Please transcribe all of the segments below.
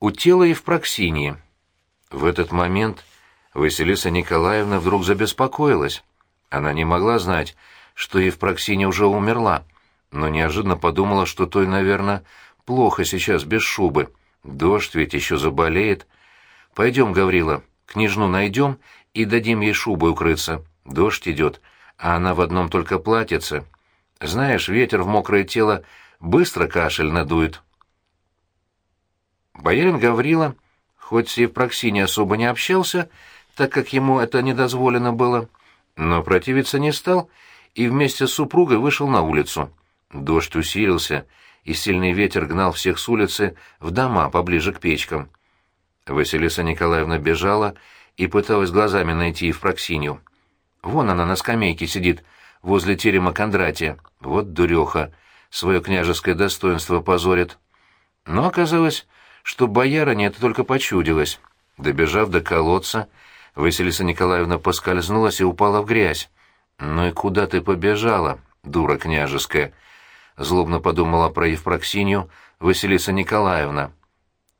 у тела Евпроксинии. В этот момент Василиса Николаевна вдруг забеспокоилась. Она не могла знать, что Евпроксиния уже умерла, но неожиданно подумала, что той, наверное, плохо сейчас без шубы. Дождь ведь еще заболеет. Пойдем, Гаврила, княжну найдем и дадим ей шубой укрыться. Дождь идет, а она в одном только платьице. Знаешь, ветер в мокрое тело быстро кашель надует. Боярин Гаврила, хоть с Евпроксией особо не общался, так как ему это не дозволено было, но противиться не стал и вместе с супругой вышел на улицу. Дождь усилился, и сильный ветер гнал всех с улицы в дома поближе к печкам. Василиса Николаевна бежала и пыталась глазами найти Евпроксию. Вон она на скамейке сидит, возле терема Кондратия. Вот дуреха, свое княжеское достоинство позорит. Но оказалось, что боярине это только почудилось. Добежав до колодца, Василиса Николаевна поскользнулась и упала в грязь. «Ну и куда ты побежала, дура княжеская?» — злобно подумала про Евпроксинью Василиса Николаевна.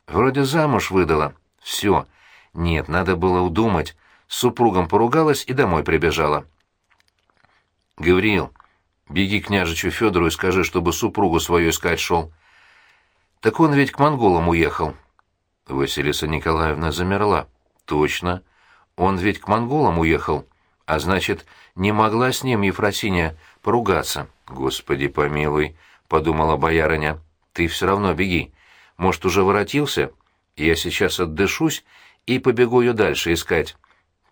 «Вроде замуж выдала. Все. Нет, надо было удумать. С супругом поругалась и домой прибежала». «Гавриил, беги княжичу Федору и скажи, чтобы супругу свою искать шел. Так он ведь к монголам уехал. Василиса Николаевна замерла. Точно. Он ведь к монголам уехал. А значит, не могла с ним Ефросиния поругаться. Господи помилуй, подумала боярыня. Ты все равно беги. Может, уже воротился? Я сейчас отдышусь и побегу ее дальше искать.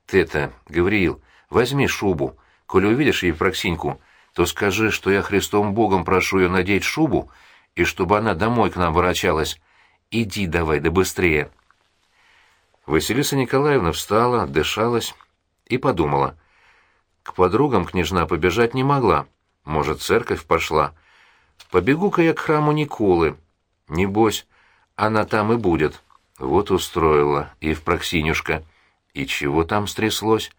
Ты-то, Гавриил, возьми шубу. Коли увидишь Ефросиньку, то скажи, что я Христом Богом прошу ее надеть шубу и чтобы она домой к нам ворочалась. Иди давай, да быстрее. Василиса Николаевна встала, дышалась и подумала. К подругам княжна побежать не могла. Может, церковь пошла. Побегу-ка я к храму Николы. Небось, она там и будет. Вот устроила, и в Проксинюшка. И чего там стряслось?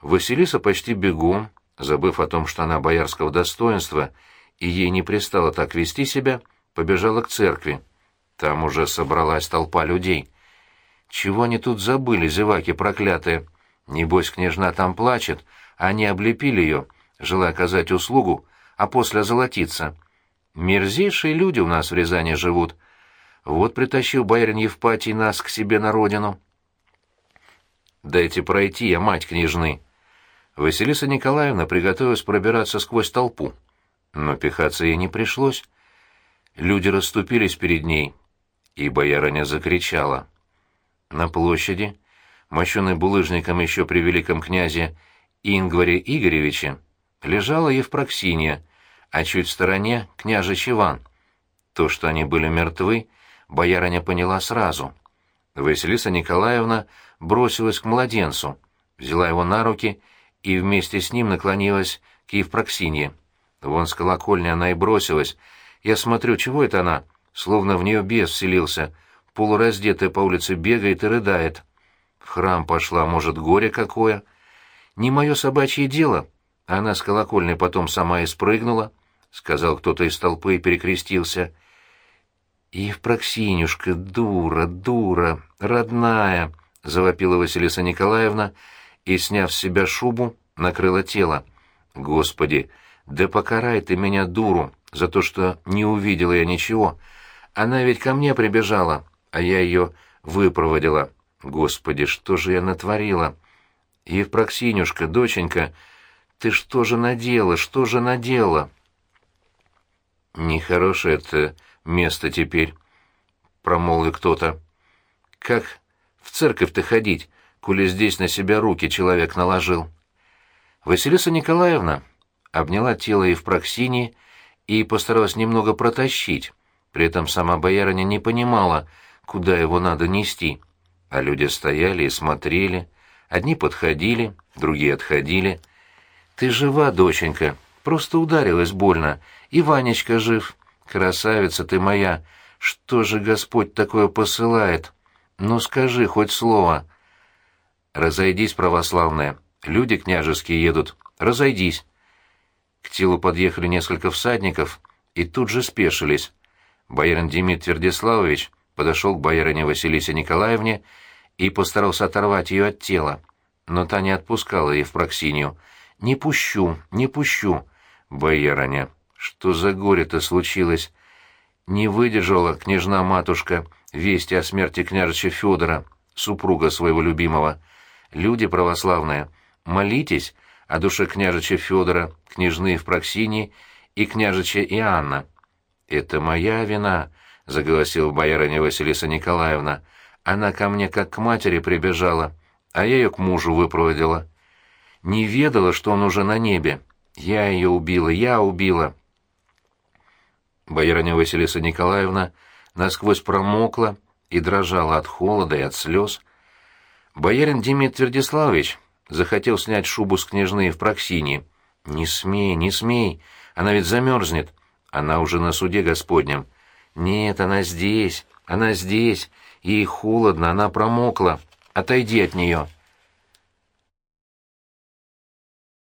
Василиса почти бегом, забыв о том, что она боярского достоинства, и ей не пристало так вести себя, побежала к церкви. Там уже собралась толпа людей. Чего они тут забыли, зеваки проклятые? Небось, княжна там плачет, а они облепили ее, желая оказать услугу, а после озолотиться. Мерзейшие люди у нас в Рязани живут. Вот притащил боярин Евпатий нас к себе на родину. «Дайте пройти, я мать княжны». Василиса Николаевна приготовилась пробираться сквозь толпу но пихаться ей не пришлось. Люди расступились перед ней, и боярыня закричала. На площади, мощенной булыжником еще при великом князе Ингваре Игоревиче, лежала Евпроксиния, а чуть в стороне княжич Иван. То, что они были мертвы, боярыня поняла сразу. Василиса Николаевна бросилась к младенцу, взяла его на руки и вместе с ним наклонилась к Евпроксинье. Вон с колокольни она и бросилась. Я смотрю, чего это она? Словно в нее бес вселился. Полураздетая по улице бегает и рыдает. В храм пошла, может, горе какое? Не мое собачье дело. Она с колокольни потом сама и спрыгнула, — сказал кто-то из толпы и перекрестился. «Евпроксинюшка, дура, дура, родная!» — завопила Василиса Николаевна и, сняв с себя шубу, накрыла тело. «Господи!» Да покарай ты меня, дуру, за то, что не увидела я ничего. Она ведь ко мне прибежала, а я ее выпроводила. Господи, что же я натворила? Евпроксинюшка, доченька, ты что же надела, что же надела? Нехорошее это место теперь, промолвил кто-то. Как в церковь-то ходить, коли здесь на себя руки человек наложил? Василиса Николаевна обняла тело Евпроксини и постаралась немного протащить. При этом сама боярыня не понимала, куда его надо нести. А люди стояли и смотрели. Одни подходили, другие отходили. «Ты жива, доченька, просто ударилась больно. И Ванечка жив. Красавица ты моя. Что же Господь такое посылает? Ну скажи хоть слово». «Разойдись, православная. Люди княжеские едут. Разойдись». К телу подъехали несколько всадников и тут же спешились. Боярин Демид Твердиславович подошел к боярине Василисе Николаевне и постарался оторвать ее от тела. Но та не отпускала Евпроксинью. «Не пущу, не пущу!» «Боярыня, что за горе-то случилось?» Не выдержала княжна-матушка вести о смерти княжича Федора, супруга своего любимого. Люди православные, молитесь о душе княжича Федора, княжны Евпроксинии и княжича Иоанна. «Это моя вина», — заголосила боярыня Василиса Николаевна. «Она ко мне как к матери прибежала, а я ее к мужу выпроводила. Не ведала, что он уже на небе. Я ее убила, я убила». Боярыня Василиса Николаевна насквозь промокла и дрожала от холода и от слез. Боярин Демид Твердиславович захотел снять шубу с княжны в Проксине. «Не смей, не смей, она ведь замерзнет. Она уже на суде Господнем. Нет, она здесь, она здесь, ей холодно, она промокла. Отойди от нее».